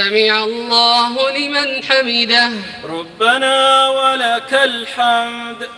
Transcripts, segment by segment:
سمع الله لمن حمده. ربنا ولك الحمد.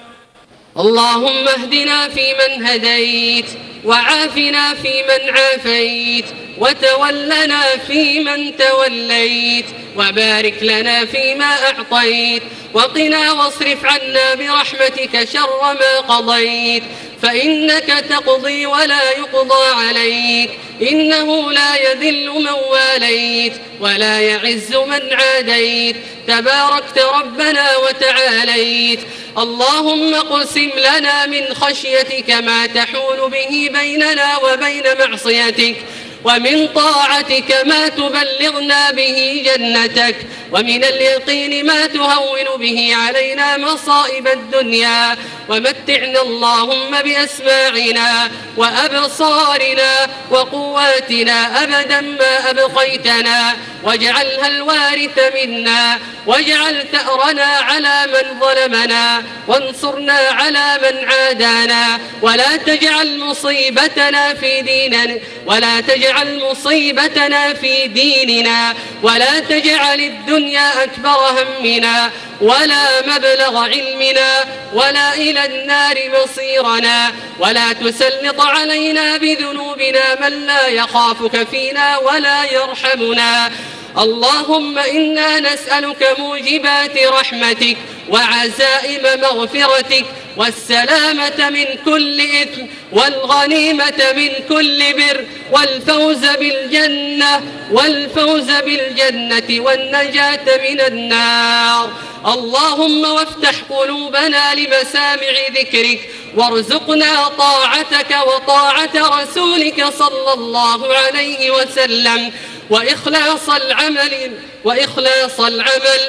اللهم اهدنا فيمن هديت وعافنا فيمن عافيت وتولنا فيمن توليت وبارك لنا فيما أعطيت وقنا واصرف عنا برحمتك شر ما قضيت. فإنك تقضي ولا يقضى عليك إنه لا يذل من واليت ولا يعز من عاديت. تباركت ربنا وتعاليت. اللهم قسم لنا من خشيتك ما تحول به بيننا وبين معصيتك. ومن طاعتك ما تبلغنا به جنتك ومن اليقين ما تهون به علينا مصائب الدنيا. ومتعنا اللهم بأسماعنا وأبصارنا وقواتنا أبدا ما أبقيتنا. واجعلها الوارث منا. واجعل ثأرنا على من ظلمنا. وانصرنا على من عادانا. ولا تجعل مصيبتنا في ديننا. ولا تجعل مصيبتنا في ديننا. ولا تجعل الدنيا أكبر همنا ولا مبلغ علمنا ولا إلى النار مصيرنا ولا تسلط علينا بذنوبنا من لا يخافك فينا ولا يرحمنا. اللهم إنا نسألك موجبات رحمتك وعزائم مغفرتك والسلامة من كل إثم والغنيمة من كل بر والفوز بالجنة والفوز بالجنة والنجاة من النار. اللهم وافتح قلوبنا لمسامع ذكرك وارزقنا طاعتك وطاعة رسولك صلى الله عليه وسلم. وإخلاص العمل وإخلاص العمل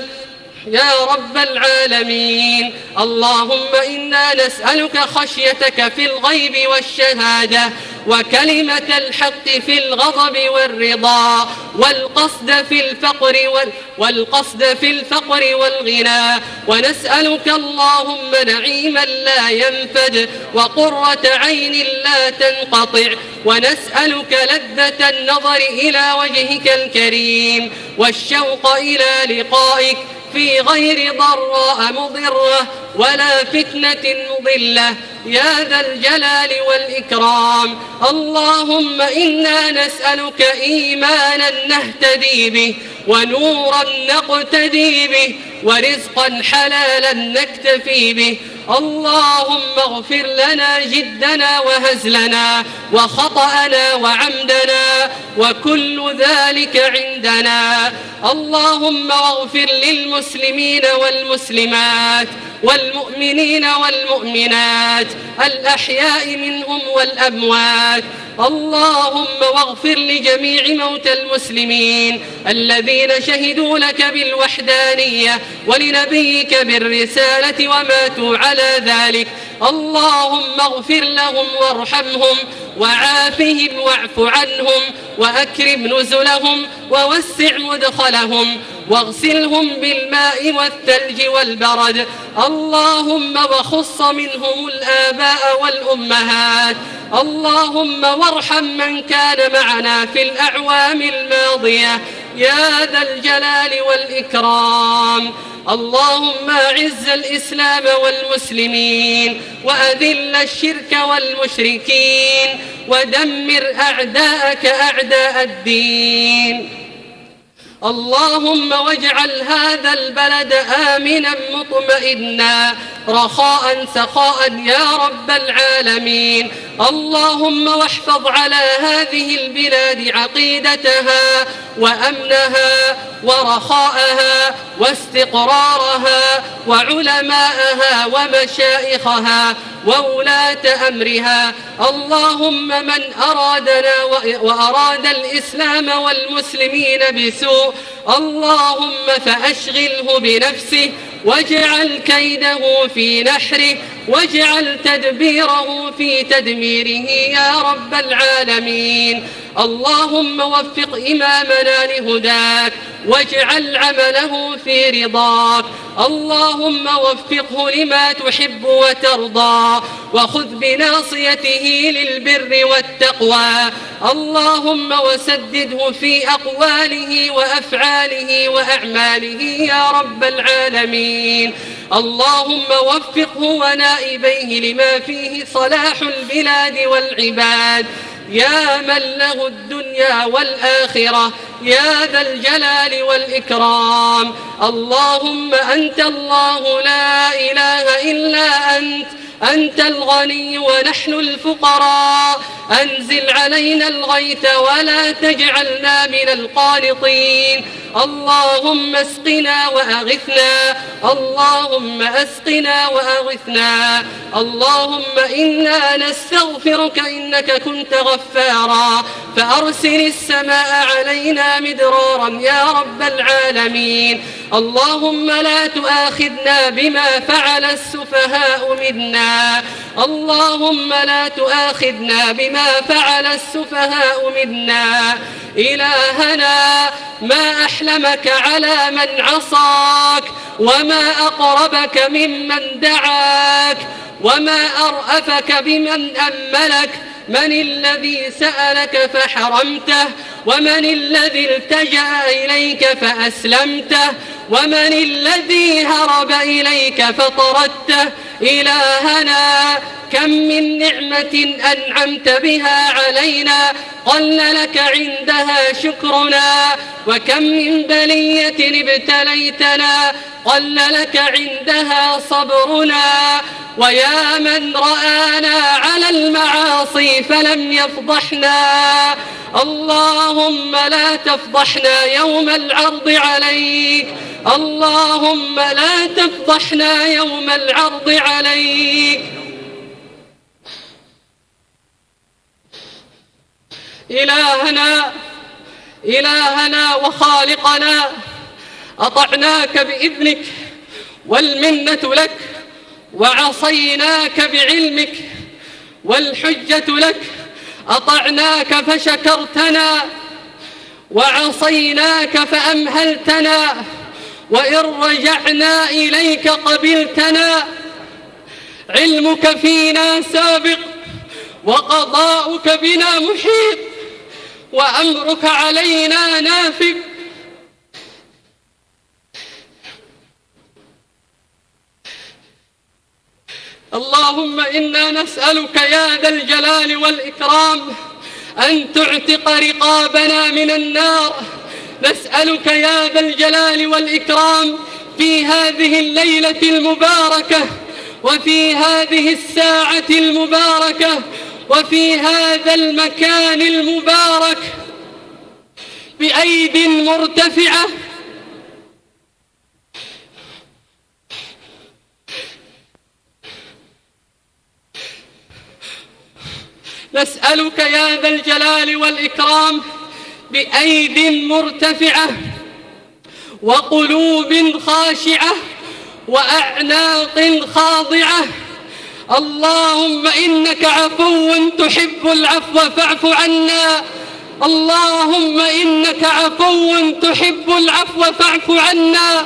يا رب العالمين. اللهم إنا نسألك خشيتك في الغيب والشهادة وكلمة الحق في الغضب والرضا والقصد في الفقر وال والقصد في الفقر والغنى. ونسألك اللهم نعيما لا ينفد وقرة عين لا تنقطع. ونسألك لذة النظر إلى وجهك الكريم والشوق إلى لقائك. في غير ضراء مضرة ولا فتنة مضلة. يا ذا الجلال والإكرام. اللهم إنا نسألك إيمانا نهتدي به ونورا نقتدي به ورزقا حلالا نكتفي به اللهم اغفر لنا جدنا وهزلنا وخطأنا وعمدنا وكل ذلك عندنا. اللهم اغفر للمسلمين والمسلمات والمؤمنين والمؤمنات الأحياء منهم والأموات اللهم واغفر لجميع موتى المسلمين الذين شهدوا لك بالوحدانية ولنبيك بالرسالة وماتوا على ذلك. اللهم اغفر لهم وارحمهم وعافهم واعف عنهم وأكرم نزلهم ووسع مدخلهم واغسلهم بالماء والثلج والبرد. اللهم وخص منهم الآباء والأمهات. اللهم وارحم من كان معنا في الأعوام الماضية. يا ذا الجلال والإكرام. اللهم أعز الإسلام والمسلمين وأذل الشرك والمشركين ودمر أعداءك أعداء الدين. اللهم واجعل هذا البلد آمنا مطمئنا رخاء سخاء يا رب العالمين. اللهم واحفظ على هذه البلاد عقيدتها وأمنها ورخاءها واستقرارها وعلماءها ومشائخها وولاة أمرها. اللهم من أرادنا وأراد الإسلام والمسلمين بسوء اللهم فأشغله بنفسه واجعل كيده في نحره واجعل تدبيره في تدميره يا رب العالمين. اللهم وفق إمامنا لهداك واجعل عمله في رضاك. اللهم وفقه لما تحب وترضى وخذ بناصيته للبر والتقوى. اللهم وسدده في أقواله وأفعاله وأعماله يا رب العالمين. اللهم وفقه ونائبيه لما فيه صلاح البلاد والعباد. يا من له الدنيا والآخرة يا ذا الجلال والإكرام. اللهم أنت الله لا إله إلا أنت. أنت الغني ونحن الفقراء. أنزل علينا الغيث ولا تجعلنا من القانطين. اللهم اسقنا وأغثنا. اللهم أسقنا وأغثنا. اللهم إنا نستغفرك إنك كنت غفارا. فأرسل السماء علينا مدرارا يا رب العالمين. اللهم لا تؤاخذنا بما فعل السفهاء منا. اللهم لا تؤاخذنا بما فعل السفهاء منا. إلهنا ما أحلمك على من عصاك وما أقربك ممن دعاك وما أرأفك بمن أملك من الذي سألك فحرمته ومن الذي التجأ إليك فأسلمته ومن الذي هرب إليك فطردته إلهنا كم من نعمة أنعمت بها علينا قل لك عندها شكرنا. وكم من بلية ابتليتنا قل لك عندها صبرنا. ويا من رآنا على المعاصي فلم يفضحنا. اللهم لا تفضحنا يوم العرض عليك. اللهم لا تفضحنا يوم العرض عليك. إلهنا إلهنا وخالقنا أطعناك بإذنك والمنة لك وعصيناك بعلمك والحجة لك أطعناك فشكرتنا وعصيناك فأمهلتنا. وإن رجعنا إليك قبلتنا علمك فينا سابق وقضاؤك بنا محيط وأمرك علينا نافذ اللهم إنا نسألك يا ذا الجلال والإكرام أن تعتق رقابنا من النار نسألك يا ذا الجلال والإكرام في هذه الليلة المباركة وفي هذه الساعة المباركة وفي هذا المكان المبارك بأيد مرتفعة. نسألك يا ذا الجلال والإكرام بأيد مرتفعة وقلوب خاشعة وأعناق خاضعة. اللهم إنك عفو تحب العفو فاعف عنا. اللهم إنك عفو تحب العفو فاعف عنا.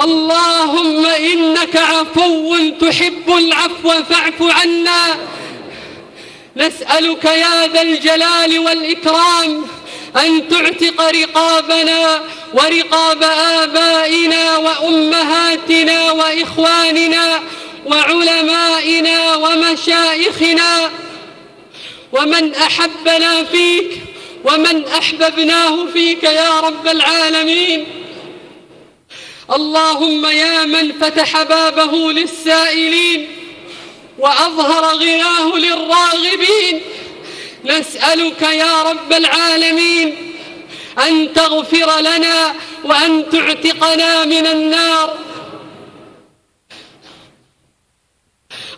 اللهم إنك عفو تحب العفو فاعف عنا. نسألك يا ذا الجلال والإكرام أن تعتق رقابنا ورقاب آبائنا وأمهاتنا وإخواننا وعلمائنا ومشايخنا ومن أحبنا فيك ومن أحببناه فيك يا رب العالمين. اللهم يا من فتح بابه للسائلين وأظهر غناه للراغبين. نسألك يا رب العالمين أن تغفر لنا وأن تعتقنا من النار.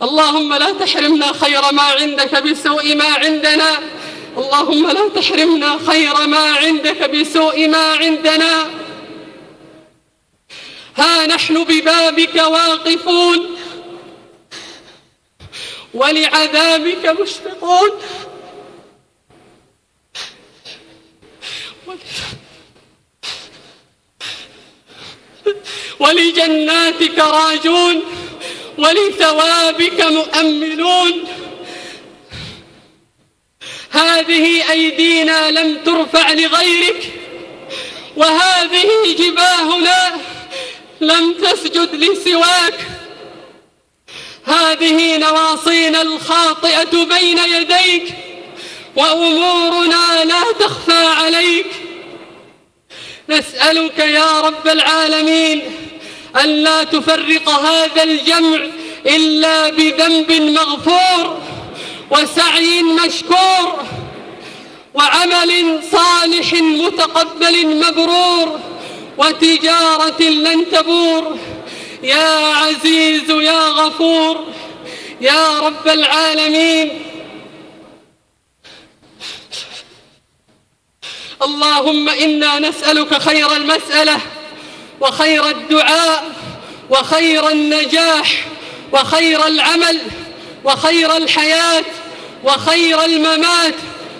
اللهم لا تحرمنا خير ما عندك بسوء ما عندنا. اللهم لا تحرمنا خير ما عندك بسوء ما عندنا. ها نحن ببابك واقفون. ولعذابك مشفقون. ولجناتك راجون ولثوابك مؤملون. هذه أيدينا لم ترفع لغيرك وهذه جباهنا لم تسجد لسواك. هذه نواصينا الخاطئة بين يديك وأمورنا لا تخفى عليك. نسألك يا رب العالمين ألا تفرق هذا الجمع إلا بذنب مغفور وسعي مشكور وعمل صالح متقبل مبرور وتجارة لن تبور. يا عزيز يا غفور يا رب العالمين. اللهم إنا نسألك خير المسألة وخير الدعاء وخير النجاح وخير العمل وخير الحياة وخير الممات.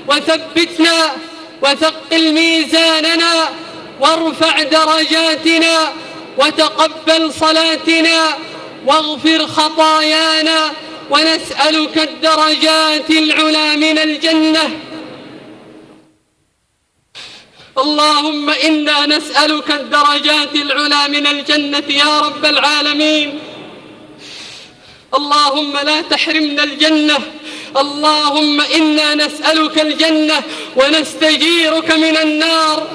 وثبتنا وثقل ميزاننا وارفع درجاتنا وتقبل صلاتنا واغفر خطايانا ونسألك الدرجات العلى من الجنة. اللهم إنا نسألك الدرجات العلى من الجنة يا رب العالمين. اللهم لا تحرمنا الجنة. اللهم إنا نسألك الجنة ونستجيرك من النار.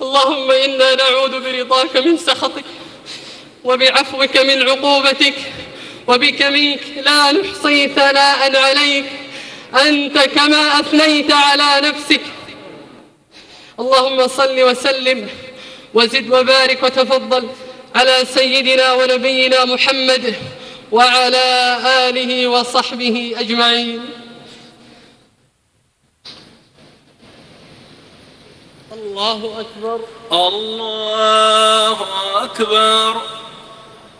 اللهم إنا نعوذ برضاك من سخطك. وبعفوك من عقوبتك وبك منك لا نحصي ثناء عليك أنت كما أثنيت على نفسك. اللهم صل وسلم وزد وبارك وتفضل على سيدنا ونبينا محمد وعلى آله وصحبه أجمعين. الله أكبر. الله أكبر.